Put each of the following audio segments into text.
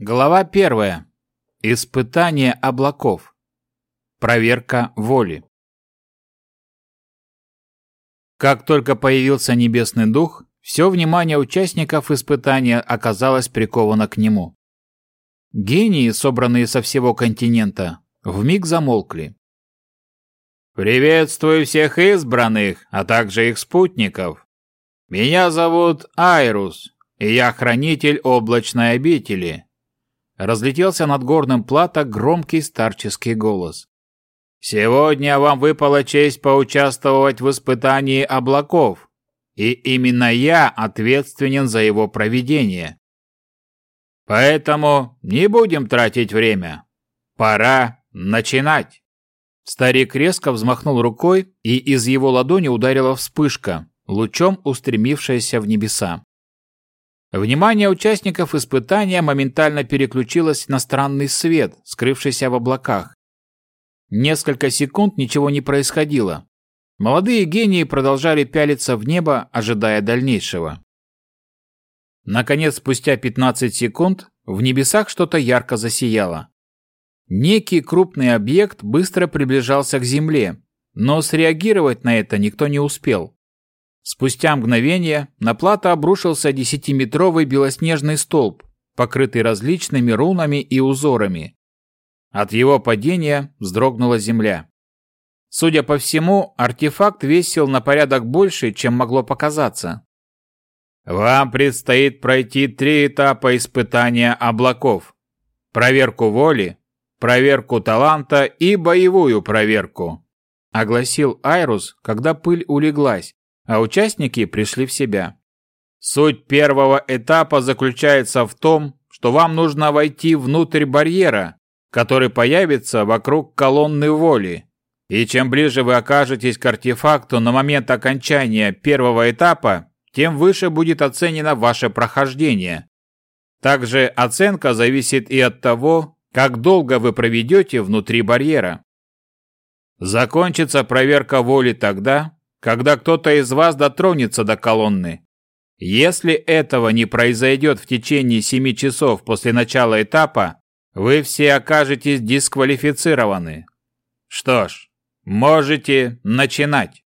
Глава первая. Испытание облаков. Проверка воли. Как только появился небесный дух, все внимание участников испытания оказалось приковано к нему. Гении, собранные со всего континента, вмиг замолкли. «Приветствую всех избранных, а также их спутников. Меня зовут Айрус, и я хранитель облачной обители», разлетелся над горным плато громкий старческий голос. «Сегодня вам выпала честь поучаствовать в испытании облаков, и именно я ответственен за его проведение. Поэтому не будем тратить время. Пора начинать!» Старик резко взмахнул рукой, и из его ладони ударила вспышка, лучом устремившаяся в небеса. Внимание участников испытания моментально переключилось на странный свет, скрывшийся в облаках. Несколько секунд ничего не происходило. Молодые гении продолжали пялиться в небо, ожидая дальнейшего. Наконец, спустя 15 секунд, в небесах что-то ярко засияло. Некий крупный объект быстро приближался к Земле, но среагировать на это никто не успел. Спустя мгновение на плато обрушился десятиметровый белоснежный столб, покрытый различными рунами и узорами. От его падения вздрогнула земля. Судя по всему, артефакт весил на порядок больше, чем могло показаться. Вам предстоит пройти три этапа испытания облаков. Проверку воли, проверку таланта и боевую проверку, огласил Айрус, когда пыль улеглась, а участники пришли в себя. Суть первого этапа заключается в том, что вам нужно войти внутрь барьера, который появится вокруг колонны воли. И чем ближе вы окажетесь к артефакту на момент окончания первого этапа, тем выше будет оценено ваше прохождение. Также оценка зависит и от того, как долго вы проведете внутри барьера. Закончится проверка воли тогда, когда кто-то из вас дотронется до колонны. Если этого не произойдет в течение 7 часов после начала этапа, вы все окажетесь дисквалифицированы. Что ж, можете начинать.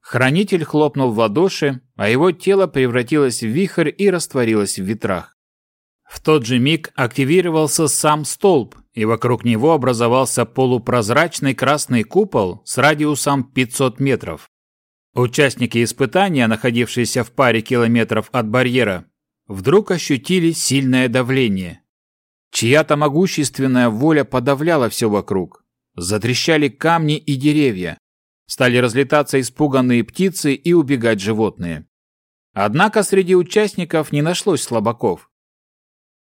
Хранитель хлопнул в ладоши, а его тело превратилось в вихрь и растворилось в ветрах. В тот же миг активировался сам столб, и вокруг него образовался полупрозрачный красный купол с радиусом 500 метров. Участники испытания, находившиеся в паре километров от барьера, вдруг ощутили сильное давление. Чья-то могущественная воля подавляла все вокруг. Затрещали камни и деревья. Стали разлетаться испуганные птицы и убегать животные. Однако среди участников не нашлось слабаков.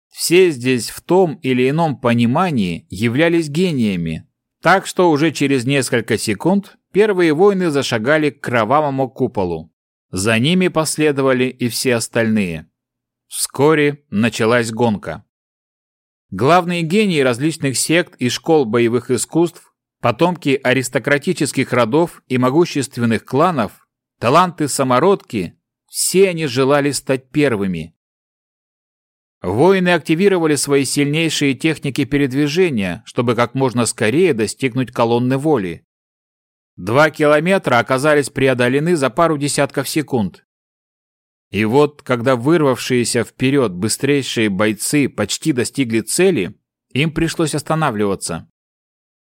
Все здесь в том или ином понимании являлись гениями, так что уже через несколько секунд первые воины зашагали к кровавому куполу. За ними последовали и все остальные. Вскоре началась гонка. Главные гении различных сект и школ боевых искусств, потомки аристократических родов и могущественных кланов, таланты-самородки, все они желали стать первыми, Воины активировали свои сильнейшие техники передвижения, чтобы как можно скорее достигнуть колонны воли. Два километра оказались преодолены за пару десятков секунд. И вот, когда вырвавшиеся вперед быстрейшие бойцы почти достигли цели, им пришлось останавливаться.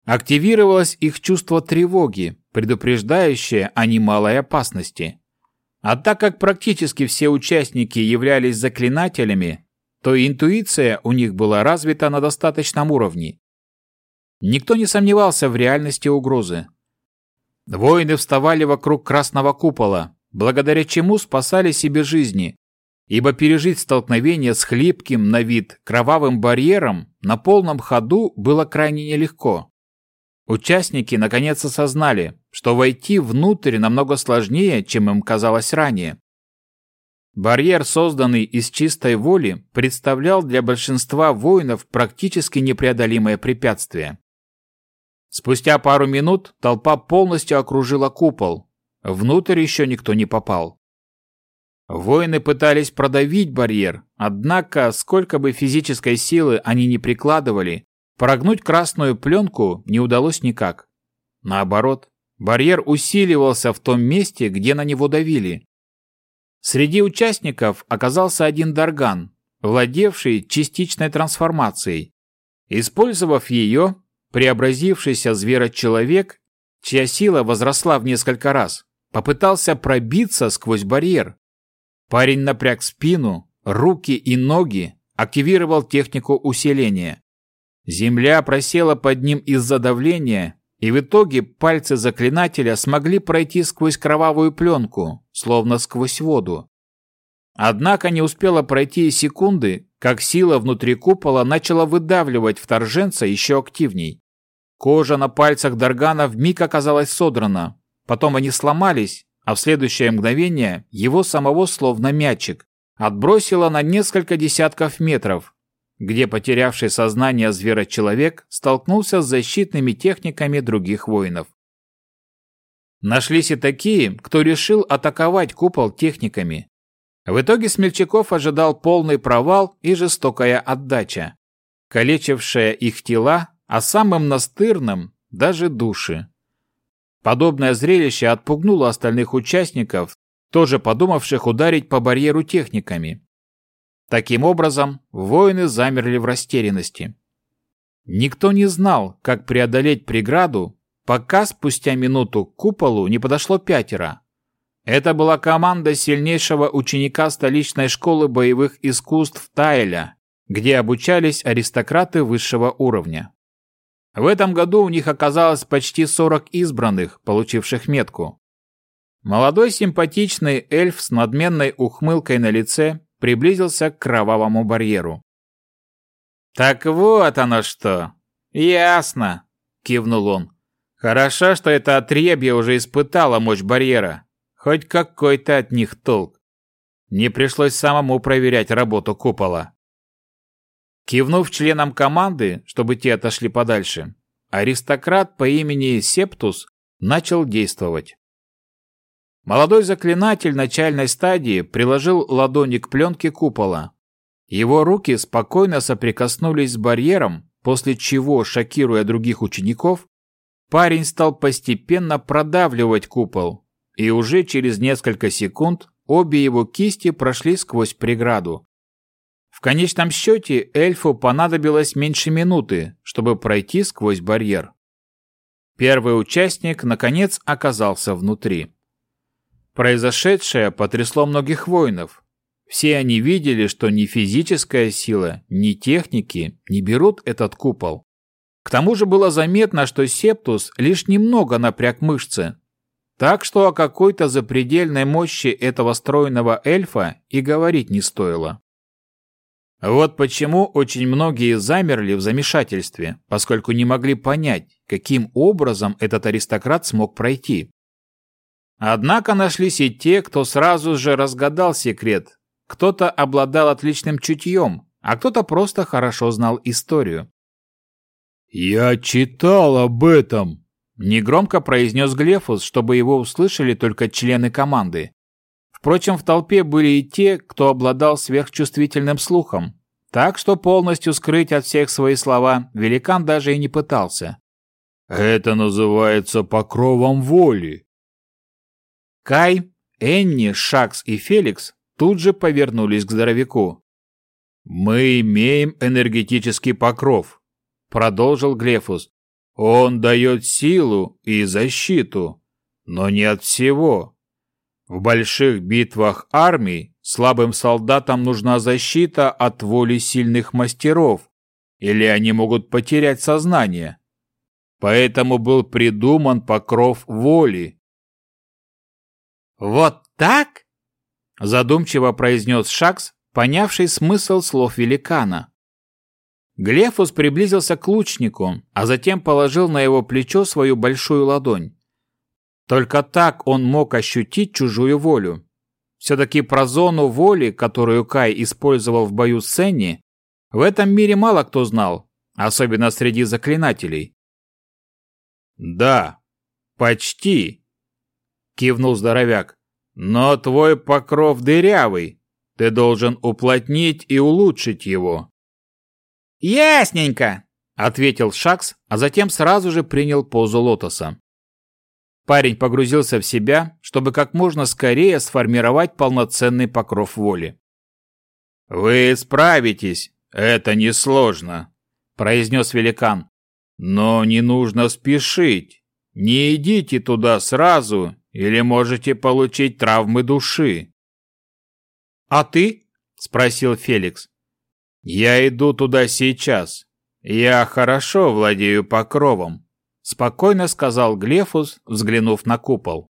Активировалось их чувство тревоги, предупреждающее о немалой опасности. А так как практически все участники являлись заклинателями, то интуиция у них была развита на достаточном уровне. Никто не сомневался в реальности угрозы. Воины вставали вокруг красного купола, благодаря чему спасали себе жизни, ибо пережить столкновение с хлипким на вид кровавым барьером на полном ходу было крайне нелегко. Участники наконец осознали, что войти внутрь намного сложнее, чем им казалось ранее. Барьер, созданный из чистой воли, представлял для большинства воинов практически непреодолимое препятствие. Спустя пару минут толпа полностью окружила купол. Внутрь еще никто не попал. Воины пытались продавить барьер, однако, сколько бы физической силы они ни прикладывали, прогнуть красную пленку не удалось никак. Наоборот, барьер усиливался в том месте, где на него давили. Среди участников оказался один Дарган, владевший частичной трансформацией. Использовав ее, преобразившийся зверочеловек, чья сила возросла в несколько раз, попытался пробиться сквозь барьер, Парень напряг спину, руки и ноги, активировал технику усиления. Земля просела под ним из-за давления, и в итоге пальцы заклинателя смогли пройти сквозь кровавую пленку, словно сквозь воду. Однако не успела пройти и секунды, как сила внутри купола начала выдавливать вторженца еще активней. Кожа на пальцах Даргана вмиг оказалась содрана, потом они сломались, а в следующее мгновение его самого словно мячик отбросило на несколько десятков метров, где потерявший сознание зверочеловек столкнулся с защитными техниками других воинов. Нашлись и такие, кто решил атаковать купол техниками. В итоге смельчаков ожидал полный провал и жестокая отдача, калечившая их тела, а самым настырным – даже души. Подобное зрелище отпугнуло остальных участников, тоже подумавших ударить по барьеру техниками. Таким образом, воины замерли в растерянности. Никто не знал, как преодолеть преграду, пока спустя минуту к куполу не подошло пятеро. Это была команда сильнейшего ученика столичной школы боевых искусств Тайля, где обучались аристократы высшего уровня. В этом году у них оказалось почти 40 избранных, получивших метку. Молодой симпатичный эльф с надменной ухмылкой на лице приблизился к кровавому барьеру. «Так вот оно что! Ясно!» – кивнул он. «Хорошо, что это отребье уже испытало мощь барьера. Хоть какой-то от них толк. Не пришлось самому проверять работу купола». Кивнув членам команды, чтобы те отошли подальше, аристократ по имени Септус начал действовать. Молодой заклинатель начальной стадии приложил ладони к пленке купола. Его руки спокойно соприкоснулись с барьером, после чего, шокируя других учеников, парень стал постепенно продавливать купол, и уже через несколько секунд обе его кисти прошли сквозь преграду, в конечном счете эльфу понадобилось меньше минуты, чтобы пройти сквозь барьер. Первый участник, наконец, оказался внутри. Произошедшее потрясло многих воинов. Все они видели, что ни физическая сила, ни техники не берут этот купол. К тому же было заметно, что Септус лишь немного напряг мышцы. Так что о какой-то запредельной мощи этого стройного эльфа и говорить не стоило. Вот почему очень многие замерли в замешательстве, поскольку не могли понять, каким образом этот аристократ смог пройти. Однако нашлись и те, кто сразу же разгадал секрет. Кто-то обладал отличным чутьем, а кто-то просто хорошо знал историю. «Я читал об этом», – негромко произнес Глефус, чтобы его услышали только члены команды. Впрочем, в толпе были и те, кто обладал сверхчувствительным слухом, так что полностью скрыть от всех свои слова великан даже и не пытался. «Это называется покровом воли». Кай, Энни, Шакс и Феликс тут же повернулись к здоровяку. «Мы имеем энергетический покров», — продолжил Глефус. «Он дает силу и защиту, но не от всего. В больших битвах армий слабым солдатам нужна защита от воли сильных мастеров, или они могут потерять сознание. Поэтому был придуман покров воли. «Вот так?» – задумчиво произнес Шакс, понявший смысл слов великана. Глефус приблизился к лучнику, а затем положил на его плечо свою большую ладонь. Только так он мог ощутить чужую волю. Все-таки про зону воли, которую Кай использовал в бою с Сенни, в этом мире мало кто знал, особенно среди заклинателей. «Да, почти», — кивнул здоровяк. Но твой покров дырявый. Ты должен уплотнить и улучшить его. Ясненько, ответил Шакс, а затем сразу же принял позу лотоса. Парень погрузился в себя, чтобы как можно скорее сформировать полноценный покров воли. «Вы справитесь, это несложно», – произнес великан. «Но не нужно спешить. Не идите туда сразу, или можете получить травмы души». «А ты?» – спросил Феликс. «Я иду туда сейчас. Я хорошо владею покровом спокойно сказал Глефус, взглянув на купол.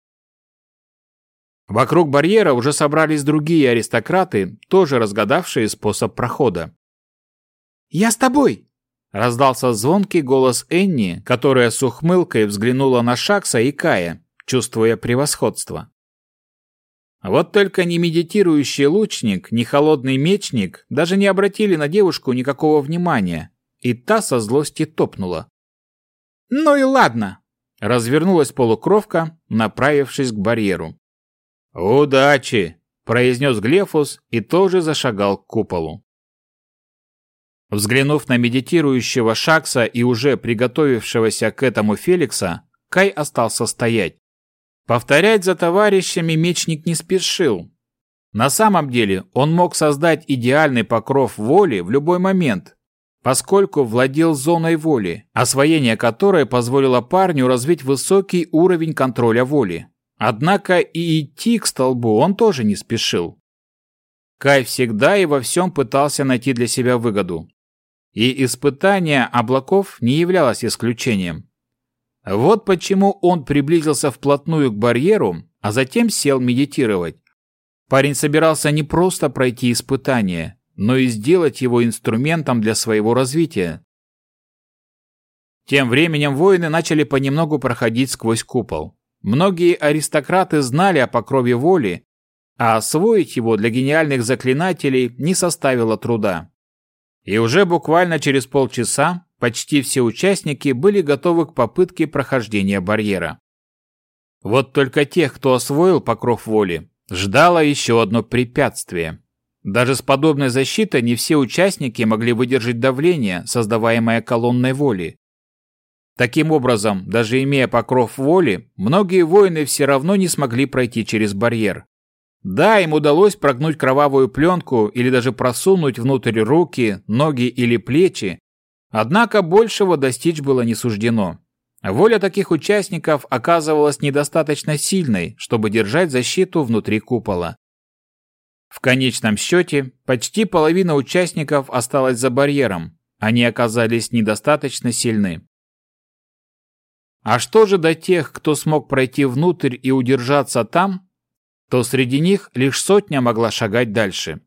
Вокруг барьера уже собрались другие аристократы, тоже разгадавшие способ прохода. «Я с тобой!» – раздался звонкий голос Энни, которая с ухмылкой взглянула на Шакса и Кая, чувствуя превосходство. Вот только ни медитирующий лучник, ни холодный мечник даже не обратили на девушку никакого внимания, и та со злости топнула. «Ну и ладно!» – развернулась полукровка, направившись к барьеру. «Удачи!» – произнес Глефус и тоже зашагал к куполу. Взглянув на медитирующего Шакса и уже приготовившегося к этому Феликса, Кай остался стоять. Повторять за товарищами мечник не спешил. На самом деле он мог создать идеальный покров воли в любой момент, поскольку владел зоной воли, освоение которой позволило парню развить высокий уровень контроля воли. Однако и идти к столбу он тоже не спешил. Кай всегда и во всем пытался найти для себя выгоду. И испытание облаков не являлось исключением. Вот почему он приблизился вплотную к барьеру, а затем сел медитировать. Парень собирался не просто пройти испытание, но и сделать его инструментом для своего развития. Тем временем воины начали понемногу проходить сквозь купол. Многие аристократы знали о покрове воли, а освоить его для гениальных заклинателей не составило труда. И уже буквально через полчаса почти все участники были готовы к попытке прохождения барьера. Вот только тех, кто освоил покров воли, ждало еще одно препятствие. Даже с подобной защитой не все участники могли выдержать давление, создаваемое колонной воли. Таким образом, даже имея покров воли, многие воины все равно не смогли пройти через барьер. Да, им удалось прогнуть кровавую пленку или даже просунуть внутрь руки, ноги или плечи, однако большего достичь было не суждено. Воля таких участников оказывалась недостаточно сильной, чтобы держать защиту внутри купола. В конечном счете, почти половина участников осталась за барьером, они оказались недостаточно сильны. А что же до тех, кто смог пройти внутрь и удержаться там, то среди них лишь сотня могла шагать дальше.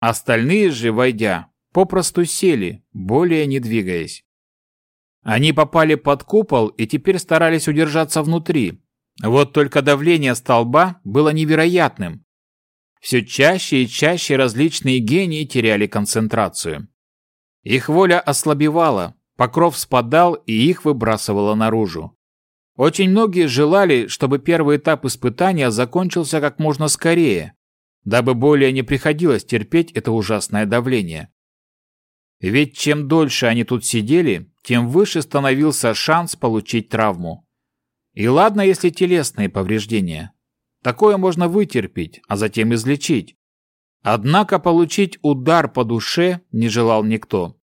Остальные же, войдя, попросту сели, более не двигаясь. Они попали под купол и теперь старались удержаться внутри. Вот только давление столба было невероятным, все чаще и чаще различные гении теряли концентрацию. Их воля ослабевала, покров спадал и их выбрасывало наружу. Очень многие желали, чтобы первый этап испытания закончился как можно скорее, дабы более не приходилось терпеть это ужасное давление. Ведь чем дольше они тут сидели, тем выше становился шанс получить травму. И ладно, если телесные повреждения. Такое можно вытерпеть, а затем излечить. Однако получить удар по душе не желал никто.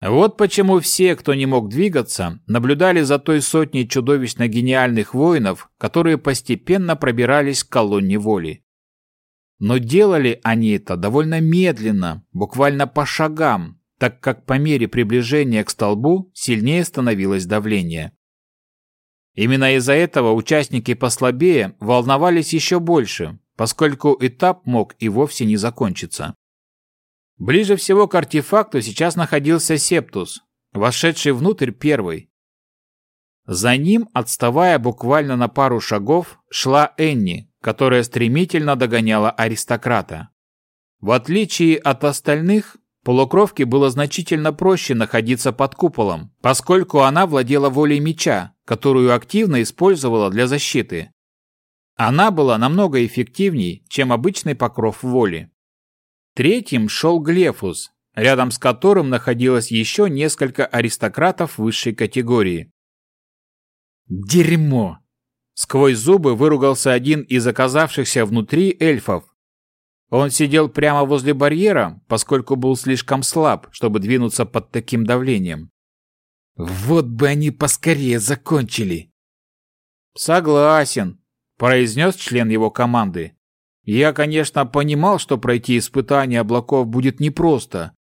Вот почему все, кто не мог двигаться, наблюдали за той сотней чудовищно гениальных воинов, которые постепенно пробирались к колонне воли. Но делали они это довольно медленно, буквально по шагам, так как по мере приближения к столбу сильнее становилось давление. Именно из-за этого участники послабее волновались еще больше, поскольку этап мог и вовсе не закончиться. Ближе всего к артефакту сейчас находился Септус, вошедший внутрь первый. За ним, отставая буквально на пару шагов, шла Энни, которая стремительно догоняла аристократа. В отличие от остальных, полукровке было значительно проще находиться под куполом, поскольку она владела волей меча, которую активно использовала для защиты. Она была намного эффективней, чем обычный покров воли. Третьим шел Глефус, рядом с которым находилось еще несколько аристократов высшей категории. «Дерьмо!» Сквозь зубы выругался один из оказавшихся внутри эльфов. Он сидел прямо возле барьера, поскольку был слишком слаб, чтобы двинуться под таким давлением. «Вот бы они поскорее закончили!» «Согласен», – произнес член его команды. «Я, конечно, понимал, что пройти испытание облаков будет непросто,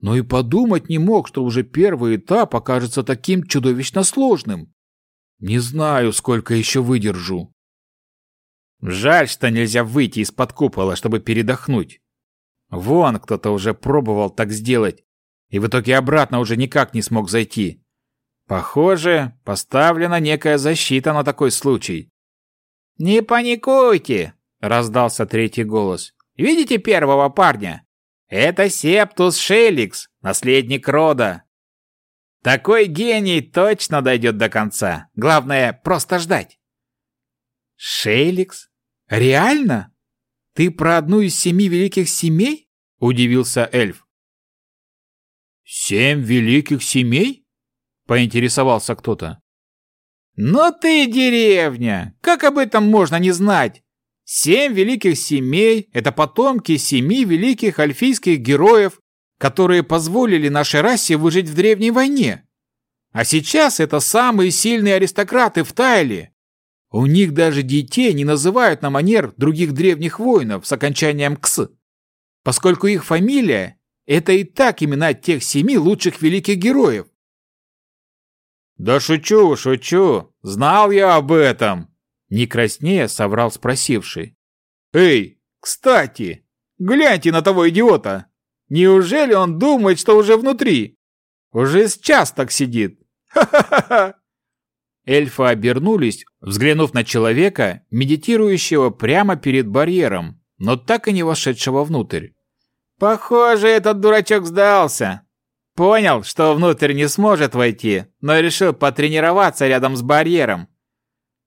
но и подумать не мог, что уже первый этап окажется таким чудовищно сложным. Не знаю, сколько еще выдержу. Жаль, что нельзя выйти из-под купола, чтобы передохнуть. Вон кто-то уже пробовал так сделать, и в итоге обратно уже никак не смог зайти. Похоже, поставлена некая защита на такой случай. «Не паникуйте!» — раздался третий голос. «Видите первого парня? Это Септус Шеликс, наследник рода. Такой гений точно дойдет до конца. Главное, просто ждать. Шейликс? Реально? Ты про одну из семи великих семей? Удивился эльф. Семь великих семей? Поинтересовался кто-то. Но ты деревня! Как об этом можно не знать? Семь великих семей – это потомки семи великих альфийских героев, которые позволили нашей расе выжить в древней войне. А сейчас это самые сильные аристократы в Тайле. У них даже детей не называют на манер других древних воинов с окончанием «кс», поскольку их фамилия – это и так имена тех семи лучших великих героев. «Да шучу, шучу, знал я об этом!» Не краснея соврал спросивший. «Эй, кстати, гляньте на того идиота! Неужели он думает, что уже внутри? Уже с час так сидит. Ха-ха-ха!» Эльфы обернулись, взглянув на человека, медитирующего прямо перед барьером, но так и не вошедшего внутрь. «Похоже, этот дурачок сдался. Понял, что внутрь не сможет войти, но решил потренироваться рядом с барьером.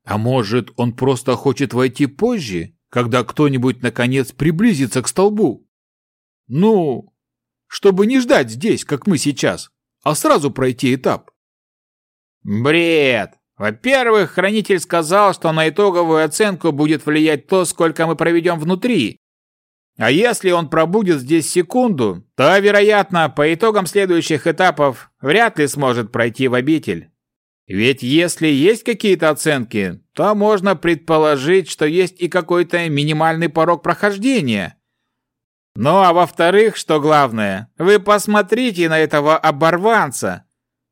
А может, он просто хочет войти позже, когда кто-нибудь наконец приблизится к столбу? Ну, чтобы не ждать здесь, как мы сейчас, а сразу пройти этап. Бред! Во-первых, хранитель сказал, что на итоговую оценку будет влиять то, сколько мы проведем внутри. А если он пробудет здесь секунду, то, вероятно, по итогам следующих этапов вряд ли сможет пройти в обитель. Ведь если есть какие-то оценки, то можно предположить, что есть и какой-то минимальный порог прохождения. Ну а во-вторых, что главное, вы посмотрите на этого оборванца.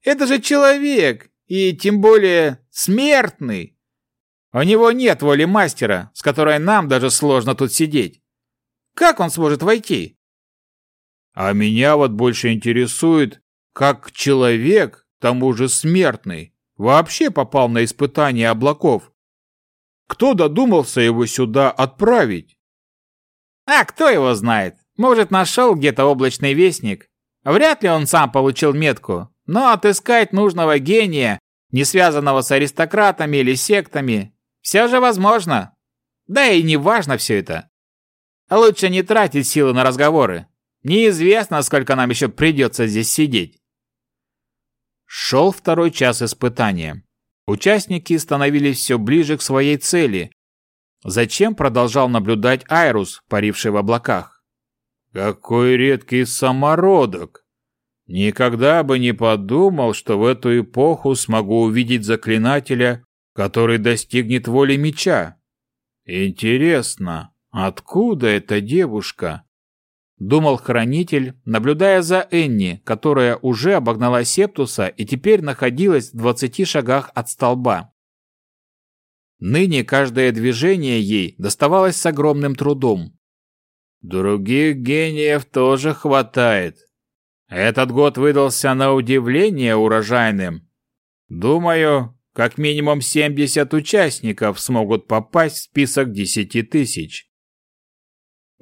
Это же человек, и тем более смертный. У него нет воли мастера, с которой нам даже сложно тут сидеть. Как он сможет войти? А меня вот больше интересует, как человек, тому же смертный, вообще попал на испытание облаков. Кто додумался его сюда отправить? А кто его знает? Может, нашел где-то облачный вестник? Вряд ли он сам получил метку, но отыскать нужного гения, не связанного с аристократами или сектами, все же возможно. Да и не важно все это. Лучше не тратить силы на разговоры. Неизвестно, сколько нам еще придется здесь сидеть. Шел второй час испытания. Участники становились все ближе к своей цели. Зачем продолжал наблюдать Айрус, паривший в облаках? Какой редкий самородок! Никогда бы не подумал, что в эту эпоху смогу увидеть заклинателя, который достигнет воли меча. Интересно, откуда эта девушка? Думал хранитель, наблюдая за Энни, которая уже обогнала Септуса и теперь находилась в двадцати шагах от столба. Ныне каждое движение ей доставалось с огромным трудом. Других гениев тоже хватает. Этот год выдался на удивление урожайным. Думаю, как минимум 70 участников смогут попасть в список 10 тысяч.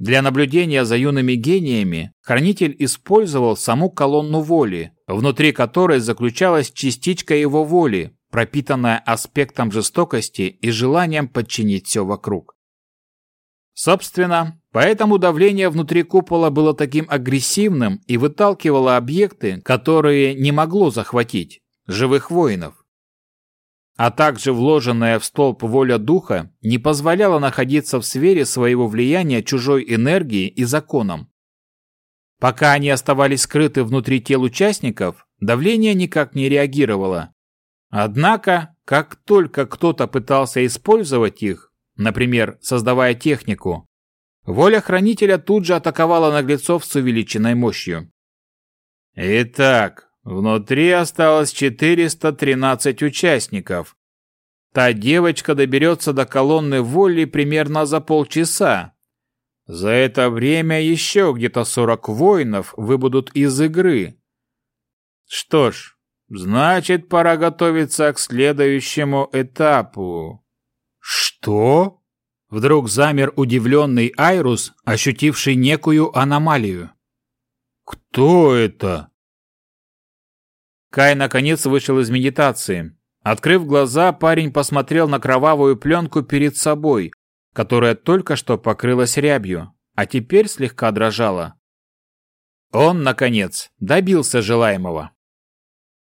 Для наблюдения за юными гениями хранитель использовал саму колонну воли, внутри которой заключалась частичка его воли, пропитанная аспектом жестокости и желанием подчинить все вокруг. Собственно, поэтому давление внутри купола было таким агрессивным и выталкивало объекты, которые не могло захватить, живых воинов. А также вложенная в столб воля духа не позволяла находиться в сфере своего влияния чужой энергии и законам. Пока они оставались скрыты внутри тел участников, давление никак не реагировало. Однако, как только кто-то пытался использовать их, например, создавая технику, воля хранителя тут же атаковала наглецов с увеличенной мощью. Итак, внутри осталось 413 участников. Та девочка доберется до колонны воли примерно за полчаса, за это время еще где-то сорок воинов выбудут из игры. Что ж, значит, пора готовиться к следующему этапу. Что? Вдруг замер удивленный Айрус, ощутивший некую аномалию. Кто это? Кай наконец вышел из медитации. Открыв глаза, парень посмотрел на кровавую пленку перед собой, которая только что покрылась рябью, а теперь слегка дрожала. Он, наконец, добился желаемого.